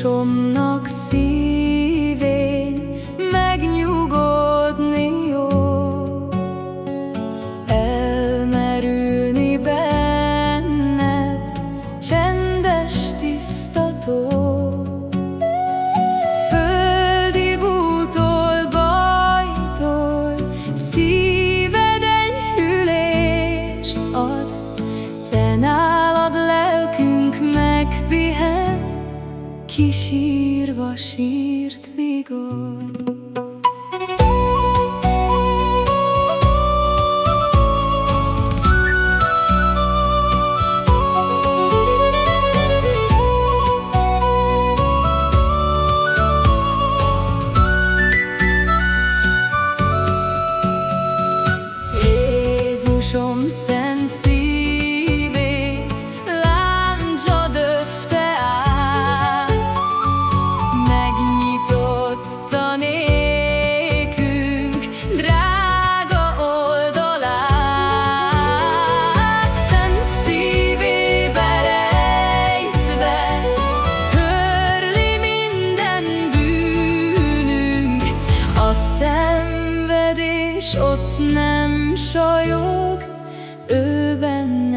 Sorsomnak szív Kisírva sírt vigor szenvedés ott nem sajog, ő benne